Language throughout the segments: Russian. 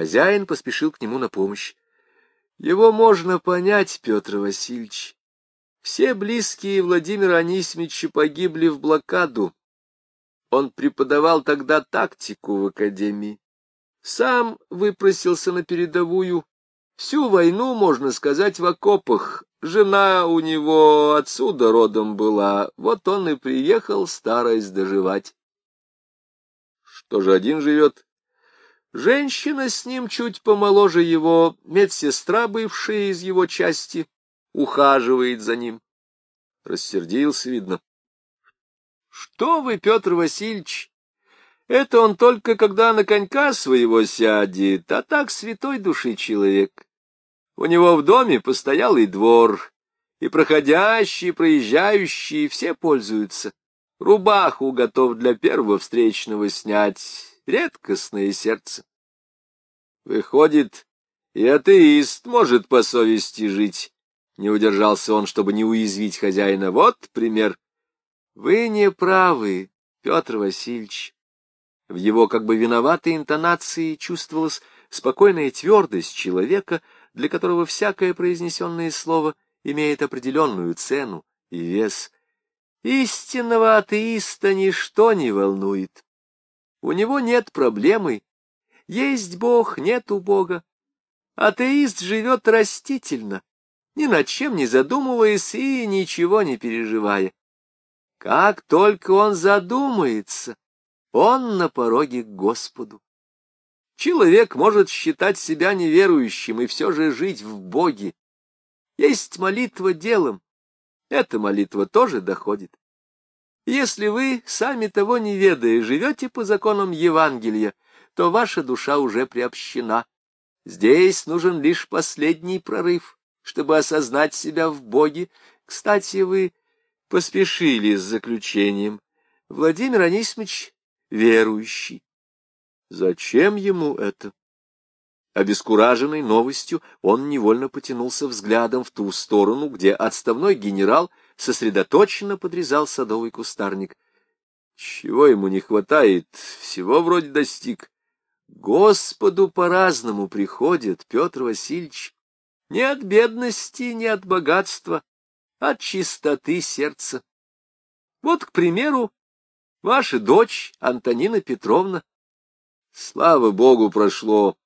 Хозяин поспешил к нему на помощь. Его можно понять, Петр Васильевич. Все близкие Владимира Анисимовича погибли в блокаду. Он преподавал тогда тактику в академии. Сам выпросился на передовую. Всю войну, можно сказать, в окопах. Жена у него отсюда родом была. Вот он и приехал старость доживать. Что же один живет? Женщина с ним чуть помоложе его, медсестра, бывшая из его части, ухаживает за ним. Рассердился, видно. Что вы, Петр Васильевич, это он только когда на конька своего сядет, а так святой души человек. У него в доме постоялый двор, и проходящие, проезжающие все пользуются. Рубаху готов для первого встречного снять, редкостное сердце. Выходит, и атеист может по совести жить. Не удержался он, чтобы не уязвить хозяина. Вот пример. Вы не правы, Петр Васильевич. В его как бы виноватой интонации чувствовалась спокойная твердость человека, для которого всякое произнесенное слово имеет определенную цену и вес. Истинного атеиста ничто не волнует. У него нет проблемы. Есть Бог, нет у Бога. Атеист живет растительно, ни над чем не задумываясь и ничего не переживая. Как только он задумается, он на пороге к Господу. Человек может считать себя неверующим и все же жить в Боге. Есть молитва делом. Эта молитва тоже доходит. Если вы, сами того не ведая, живете по законам Евангелия, то ваша душа уже приобщена. Здесь нужен лишь последний прорыв, чтобы осознать себя в Боге. Кстати, вы поспешили с заключением. Владимир Анисимович верующий. Зачем ему это? Обескураженный новостью, он невольно потянулся взглядом в ту сторону, где отставной генерал сосредоточенно подрезал садовый кустарник. Чего ему не хватает, всего вроде достиг. Господу по-разному приходит, Петр Васильевич. Не от бедности, не от богатства, от чистоты сердца. Вот, к примеру, ваша дочь Антонина Петровна. Слава Богу, прошло.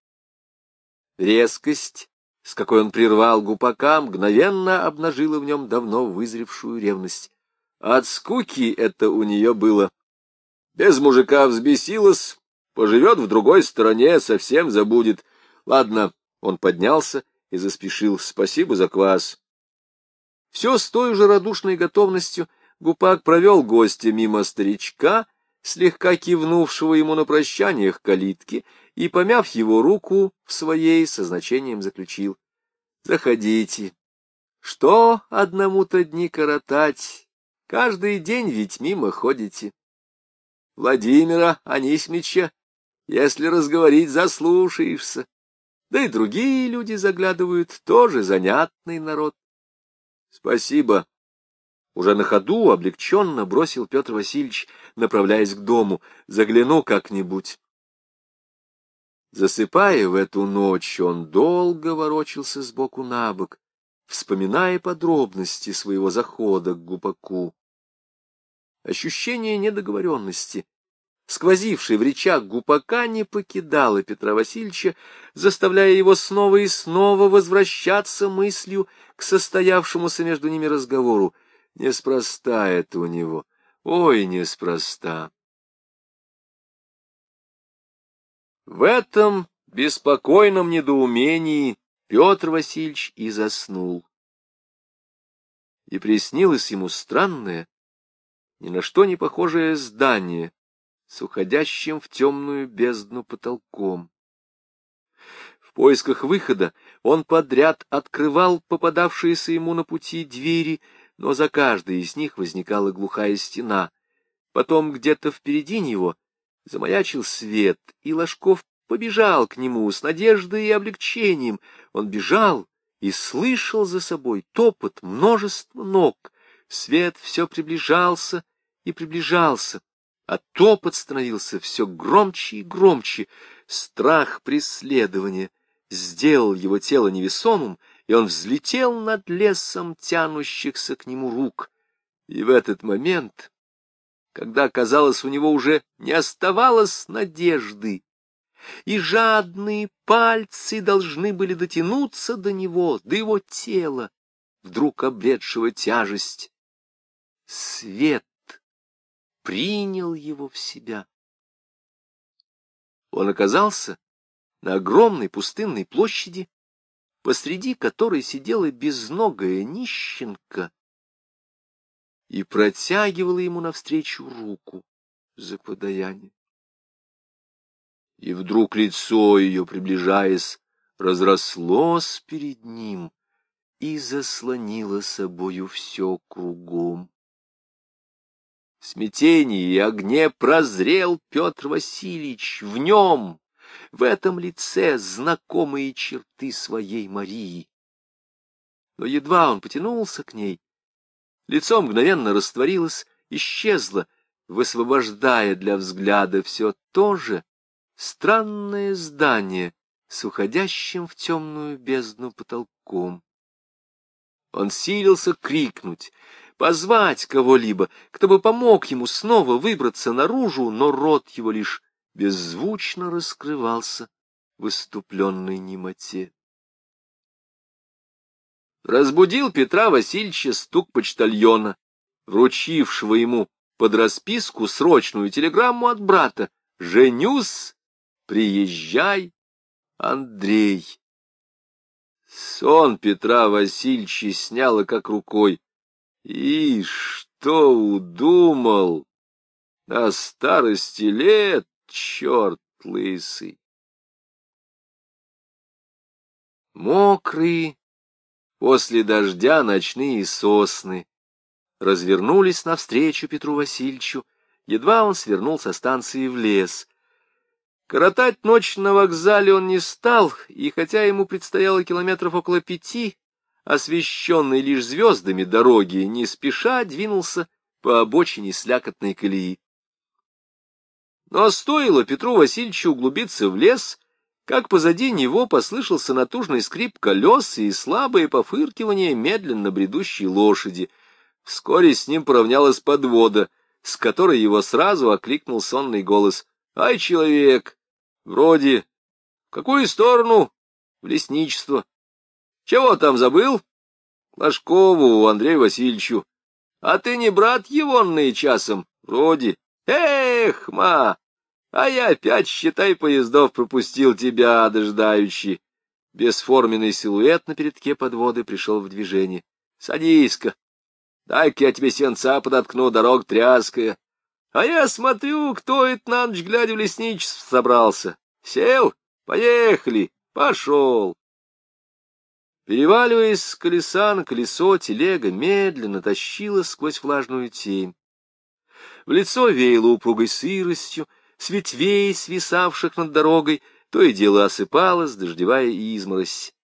Резкость, с какой он прервал гупака, мгновенно обнажила в нем давно вызревшую ревность. От скуки это у нее было. Без мужика взбесилась, поживет в другой стороне, совсем забудет. Ладно, он поднялся и заспешил. Спасибо за квас. Все с той же радушной готовностью Гупак провел гостя мимо старичка, слегка кивнувшего ему на прощаниях калитки, и, помяв его руку в своей, со значением заключил. — Заходите. Что одному-то дни коротать? Каждый день ведь мимо ходите. Владимира Анисьмича, если разговорить, заслушаешься. Да и другие люди заглядывают, тоже занятный народ. Спасибо. Уже на ходу облегченно бросил Петр Васильевич, направляясь к дому. Загляну как-нибудь. Засыпая в эту ночь, он долго ворочался сбоку на бок, вспоминая подробности своего захода к гупаку. Ощущение недоговоренности, сквозившее в речах гупака, не покидало Петра Васильевича, заставляя его снова и снова возвращаться мыслью к состоявшемуся между ними разговору. Неспроста это у него, ой, неспроста. В этом беспокойном недоумении Петр Васильевич и заснул. И приснилось ему странное, ни на что не похожее здание с уходящим в темную бездну потолком. В поисках выхода он подряд открывал попадавшиеся ему на пути двери, но за каждой из них возникала глухая стена. Потом где-то впереди него Замаячил свет, и Ложков побежал к нему с надеждой и облегчением. Он бежал и слышал за собой топот множества ног. Свет все приближался и приближался. а топот становился все громче и громче. Страх преследования сделал его тело невесомым, и он взлетел над лесом тянущихся к нему рук. И в этот момент, когда, казалось, у него уже не оставалось надежды, и жадные пальцы должны были дотянуться до него, до его тела, вдруг обретшего тяжесть, свет принял его в себя. Он оказался на огромной пустынной площади, посреди которой сидела безногая нищенка и протягивала ему навстречу руку за подаяние. И вдруг лицо ее, приближаясь, разрослось перед ним и заслонило собою все кругом. В смятении и огне прозрел Петр Васильевич в нем, в этом лице знакомые черты своей Марии. Но едва он потянулся к ней, лицо мгновенно растворилось, исчезло, высвобождая для взгляда все то же странное здание с уходящим в темную бездну потолком. Он силился крикнуть, позвать кого-либо, кто бы помог ему снова выбраться наружу, но рот его лишь беззвучно раскрывался в иступленной немоте. Разбудил Петра Васильевича стук почтальона, вручившего ему под расписку срочную телеграмму от брата «Женюсь, приезжай, Андрей». Сон Петра Васильевича сняло как рукой. И что удумал? На старости лет, черт лысый. Мокрые после дождя ночные сосны развернулись навстречу Петру Васильевичу, едва он свернул со станции в лес. Коротать ночь на вокзале он не стал, и хотя ему предстояло километров около пяти, освещенный лишь звездами дороги, не спеша двинулся по обочине слякотной колеи. Но стоило Петру Васильевичу углубиться в лес, как позади него послышался натужный скрип колес и слабое пофыркивание медленно бредущей лошади. Вскоре с ним поравнялась подвода, с которой его сразу окликнул сонный голос. — Ай, человек! Вроде... В какую сторону? В лесничество. Чего там забыл? Ложкову Андрею Васильевичу. А ты не брат егонный часом? Вроде. Эх, ма! А я опять, считай, поездов пропустил тебя, дождающий. Бесформенный силуэт на передке подводы пришел в движение. Садись-ка. Дай-ка я тебе сенца подоткну, дорог тряская. А я смотрю, кто это на ночь глядя в лесничество собрался. Сел? Поехали. Пошел. Переваливаясь с колеса на колесо, телега медленно тащила сквозь влажную тень. В лицо веяло упругой сыростью, с ветвей, свисавших над дорогой, то и дело осыпалась дождевая изморозь.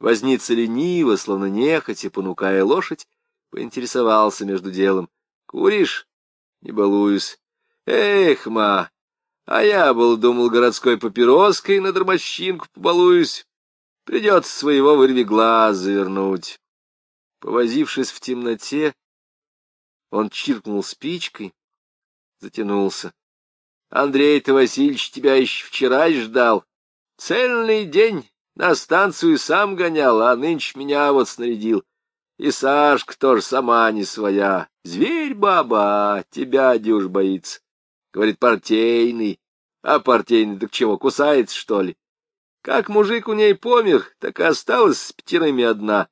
Возница лениво, словно нехотя, понукая лошадь, поинтересовался между делом. — Куришь? — Не балуюсь. — Эх, ма! А я был, думал, городской папироской на дормощинку побалуюсь. Придется своего вырви глаз завернуть. Повозившись в темноте, он чиркнул спичкой, затянулся. Андрей-то Васильевич тебя еще вчера ждал. Цельный день на станцию сам гонял, а нынче меня вот снарядил. И Сашка тоже сама не своя. Зверь, баба, тебя дюж боится. Говорит, партийный. А партийный так чего, кусается, что ли? Как мужик у ней помер, так и осталась с пятерыми одна.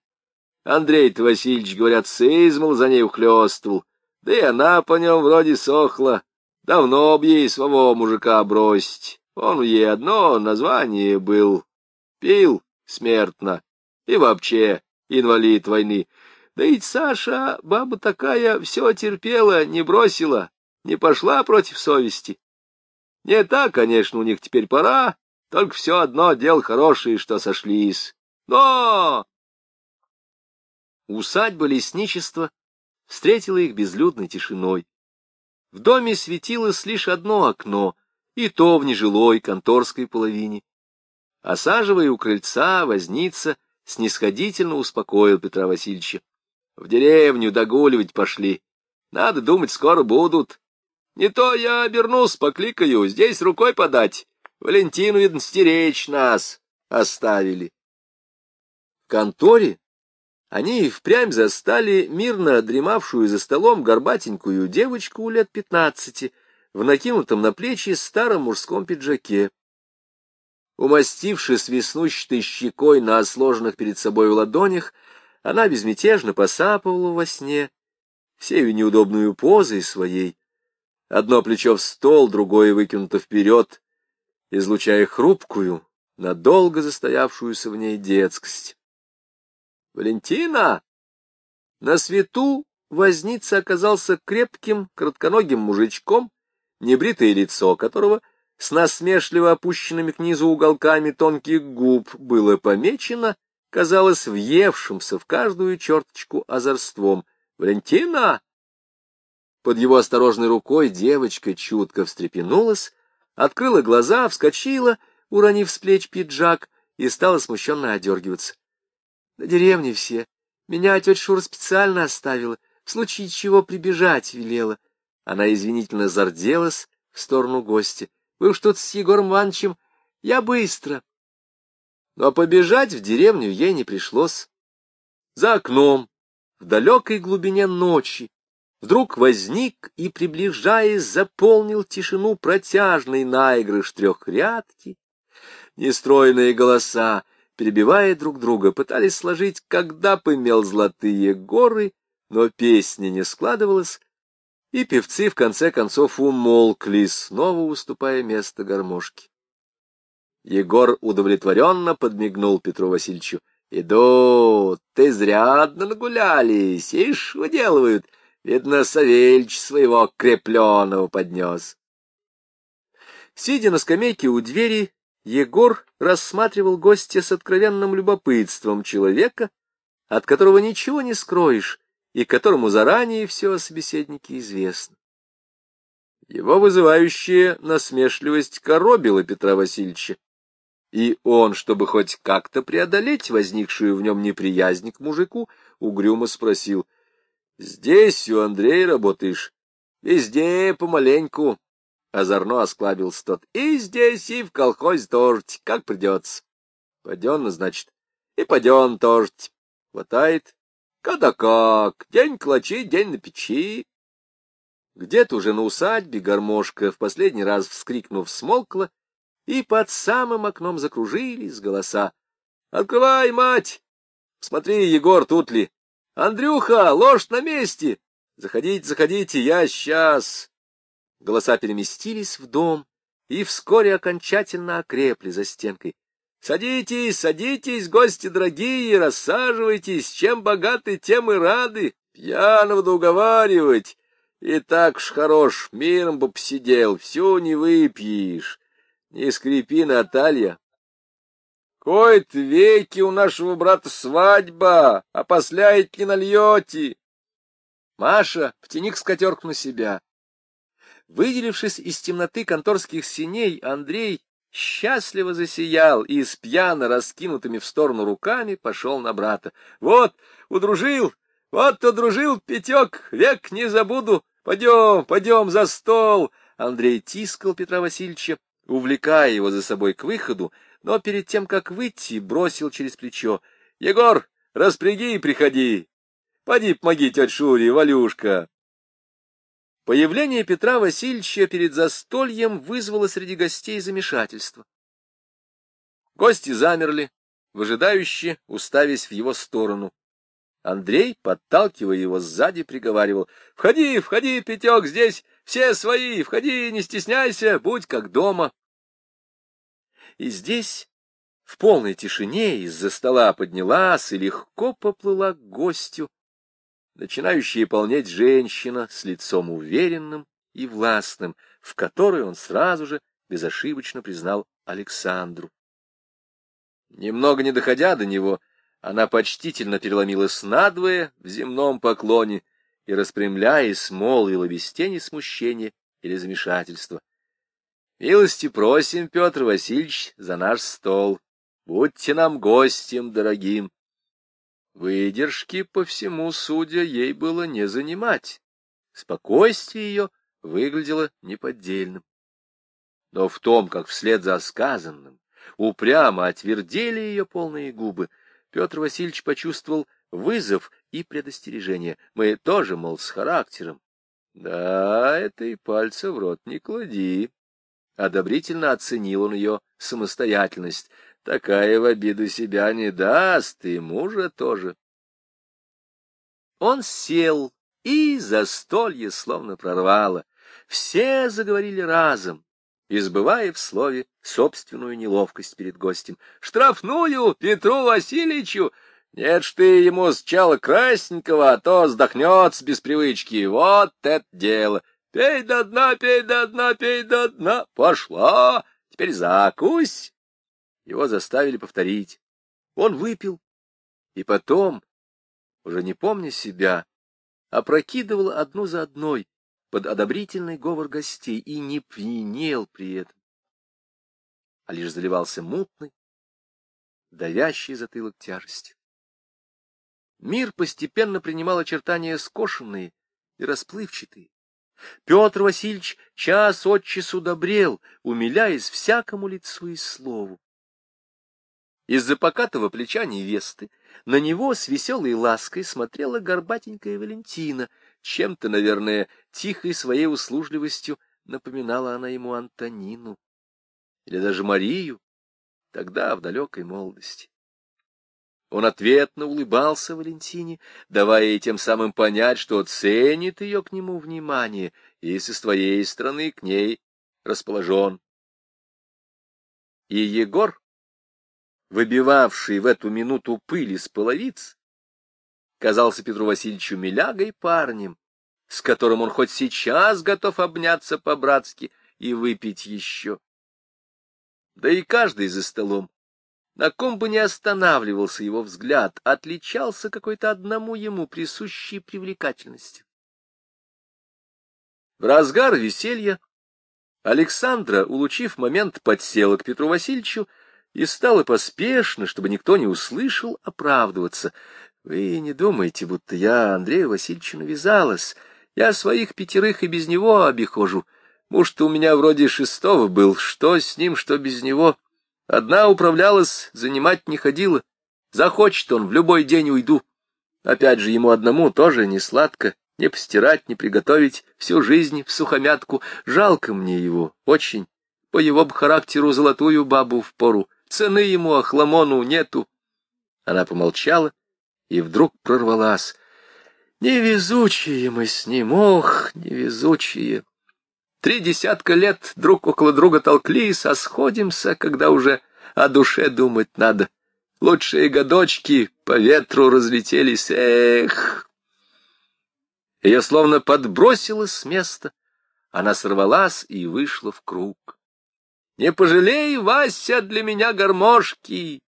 Андрей-то Васильевич, говорят, сызмал за ней ухлёстывал, да и она по нем вроде сохла. Давно б ей своего мужика бросить. Он ей одно название был. Пил смертно. И вообще инвалид войны. Да ведь Саша, баба такая, все терпела, не бросила, не пошла против совести. Не так, конечно, у них теперь пора, только все одно дел хорошие, что сошлись. Но... Усадьба лесничества встретила их безлюдной тишиной. В доме светилось лишь одно окно, и то в нежилой конторской половине. Осаживая у крыльца, возница снисходительно успокоил Петра Васильевича. В деревню догуливать пошли. Надо думать, скоро будут. Не то я обернусь, покликаю, здесь рукой подать. Валентину, видно, стеречь нас оставили. В конторе они и впрямь застали мирно дремавшую за столом горбатенькую девочку лет пятнадцати в накинутом на плечи старом мужском пиджаке. Умастившись веснущатой щекой на сложенных перед собой ладонях, она безмятежно посапывала во сне, всею неудобную позой своей. Одно плечо в стол, другое выкинуто вперед, излучая хрупкую, надолго застоявшуюся в ней детскость. «Валентина!» На свету возница оказался крепким, кратконогим мужичком, небритое лицо которого с насмешливо опущенными к низу уголками тонких губ было помечено, казалось, въевшимся в каждую черточку озорством. «Валентина!» Под его осторожной рукой девочка чутко встрепенулась, открыла глаза, вскочила, уронив с плеч пиджак, и стала смущенно одергиваться. — На деревне все. Меня тетя Шура специально оставила, в случае чего прибежать велела. Она извинительно зарделась в сторону гостя. — Вы уж тут с Егором Ивановичем. Я быстро. Но побежать в деревню ей не пришлось. За окном, в далекой глубине ночи, вдруг возник и, приближаясь, заполнил тишину протяжный наигрыш трехрядки. Нестройные голоса, перебивая друг друга, пытались сложить, когда пымел золотые горы, но песня не складывалась, и певцы в конце концов умолкли, снова уступая место гармошке. Егор удовлетворенно подмигнул Петру Васильевичу. — Идут, ты зрядно нагулялись, ишь, выделывают. Видно, Савельич своего крепленого поднес. Сидя на скамейке у двери, Егор рассматривал гостя с откровенным любопытством человека, от которого ничего не скроешь и которому заранее все о собеседнике известно. Его вызывающая насмешливость коробила Петра Васильевича, и он, чтобы хоть как-то преодолеть возникшую в нем неприязнь к мужику, угрюмо спросил, Здесь у Андрея работаешь? Везде помаленьку. Озорно осклабился тот. И здесь, и в колхозе тоже, как придется. Паденно, значит. И паден тоже. Хватает. Когда как. День клочи, день на печи. Где-то уже на усадьбе гармошка, в последний раз вскрикнув, смолкла, и под самым окном закружились голоса. — Открывай, мать! Смотри, Егор, тут ли? Андрюха, ложь на месте! Заходите, заходите, я сейчас. Голоса переместились в дом и вскоре окончательно окрепли за стенкой. Садитесь, садитесь, гости дорогие, рассаживайтесь, чем богаты, тем и рады. Пьяного да уговаривать. И так уж хорош, миром бы посидел, всю не выпьешь. Не скрипи, Наталья, Кой-то веки у нашего брата свадьба, а после не нальете. Маша, втяни скатерку на себя. Выделившись из темноты конторских синей, Андрей счастливо засиял и с пьяно раскинутыми в сторону руками пошел на брата. Вот, удружил, вот удружил, Пятек, век не забуду. Пойдем, пойдем за стол. Андрей тискал Петра Васильевича, увлекая его за собой к выходу, но перед тем, как выйти, бросил через плечо. — Егор, распряги и приходи. Поди помоги тетя Шуре, Валюшка. Появление Петра Васильевича перед застольем вызвало среди гостей замешательство. Гости замерли, выжидающие, уставясь в его сторону. Андрей, подталкивая его сзади, приговаривал. — Входи, входи, Петек, здесь все свои, входи, не стесняйся, будь как дома. И здесь, в полной тишине, из-за стола поднялась и легко поплыла к гостю, начинающая полнеть женщина с лицом уверенным и властным, в которой он сразу же безошибочно признал Александру. Немного не доходя до него, она почтительно переломилась надвое в земном поклоне и, распрямляясь, молвила без тени смущения или замешательства. — Милости просим, Петр Васильевич, за наш стол. Будьте нам гостем дорогим. Выдержки, по всему судя, ей было не занимать. Спокойствие ее выглядело неподдельным. Но в том, как вслед за сказанным упрямо отвердели ее полные губы, Петр Васильевич почувствовал вызов и предостережение. Мы тоже, мол, с характером. Да, это и пальца в рот не клади. Одобрительно оценил он ее самостоятельность. Такая в обиду себя не даст, и мужа тоже. Он сел, и застолье словно прорвало. Все заговорили разом, избывая в слове собственную неловкость перед гостем. «Штрафную Петру Васильевичу! Нет ж ты ему сначала красненького, а то сдохнется без привычки. Вот это дело! Пей до дна, пей до дна, пей до дна! Пошла! Теперь закусь!» Его заставили повторить. Он выпил, и потом, уже не помня себя, опрокидывал одну за одной под одобрительный говор гостей и не пьянел при этом, а лишь заливался мутной, давящий затылок тяжестью. Мир постепенно принимал очертания скошенные и расплывчатые. Петр Васильевич час от часу добрел, умиляясь всякому лицу и слову. Из-за покатого плеча невесты на него с веселой лаской смотрела горбатенькая Валентина. Чем-то, наверное, тихой своей услужливостью напоминала она ему Антонину. Или даже Марию, тогда в далекой молодости. Он ответно улыбался Валентине, давая ей тем самым понять, что ценит ее к нему внимание и со своей стороны к ней расположен. И Егор, выбивавший в эту минуту пыль из половиц, казался Петру Васильевичу милягой парнем, с которым он хоть сейчас готов обняться по-братски и выпить еще. Да и каждый за столом, на ком бы ни останавливался его взгляд, отличался какой-то одному ему присущей привлекательностью. В разгар веселья Александра, улучив момент, подсела к Петру Васильевичу и стала поспешно, чтобы никто не услышал, оправдываться. Вы не думайте, будто я Андрею Васильевичу навязалась. Я своих пятерых и без него обихожу. Муж-то у меня вроде шестого был. Что с ним, что без него? Одна управлялась, занимать не ходила. Захочет он, в любой день уйду. Опять же, ему одному тоже не сладко. Не постирать, не приготовить, всю жизнь в сухомятку. Жалко мне его, очень. По его б характеру золотую бабу в пору. Цены ему, Ахламону, нету. Она помолчала и вдруг прорвалась. Невезучие мы с ним, ох, невезучие. Три десятка лет друг около друга толклись, а сходимся, когда уже о душе думать надо. Лучшие годочки по ветру разлетелись, эх! Ее словно подбросило с места. Она сорвалась и вышла в круг. Не пожалей, Вася, для меня гармошки.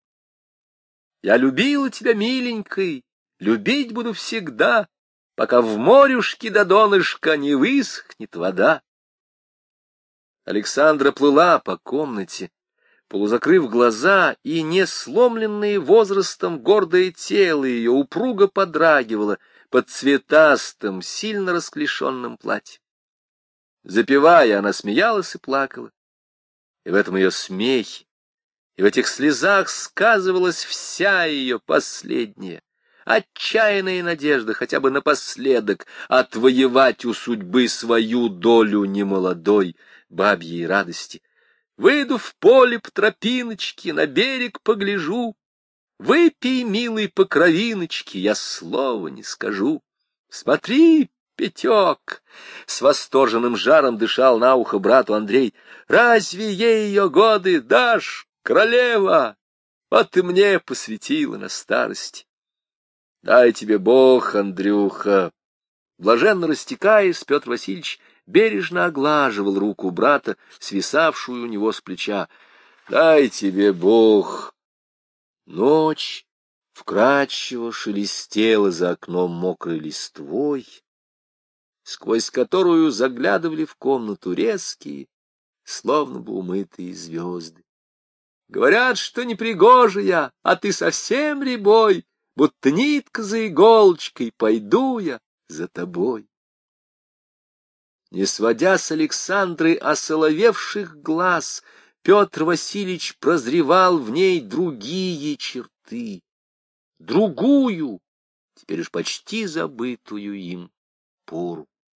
Я любила тебя, миленькой, любить буду всегда, пока в морюшке до донышка не высохнет вода. Александра плыла по комнате, полузакрыв глаза, и, не сломленное возрастом, гордое тело ее упруго подрагивало под цветастым, сильно расклешенным платьем. Запевая, она смеялась и плакала и в этом ее смехе, и в этих слезах сказывалась вся ее последняя, отчаянная надежда хотя бы напоследок отвоевать у судьбы свою долю немолодой бабьей радости. Выйду в поле по тропиночке, на берег погляжу, Выпей, милый, по кровиночке, я слова не скажу. Смотри, Пятек! С восторженным жаром дышал на ухо брату Андрей. Разве ей ее годы дашь, королева? Вот ты мне посвятила на старости. Дай тебе Бог, Андрюха! Блаженно растекаясь, Петр Васильевич бережно оглаживал руку брата, свисавшую у него с плеча. Дай тебе Бог! Ночь вкрадчиво шелестела за окном мокрой листвой, сквозь которую заглядывали в комнату резкие, словно бы умытые звезды. Говорят, что непригожа я, а ты совсем ребой, будто нитка за иголочкой, пойду я за тобой. Не сводя с Александры осоловевших глаз, Петр Васильевич прозревал в ней другие черты, другую, теперь уж почти забытую им пору.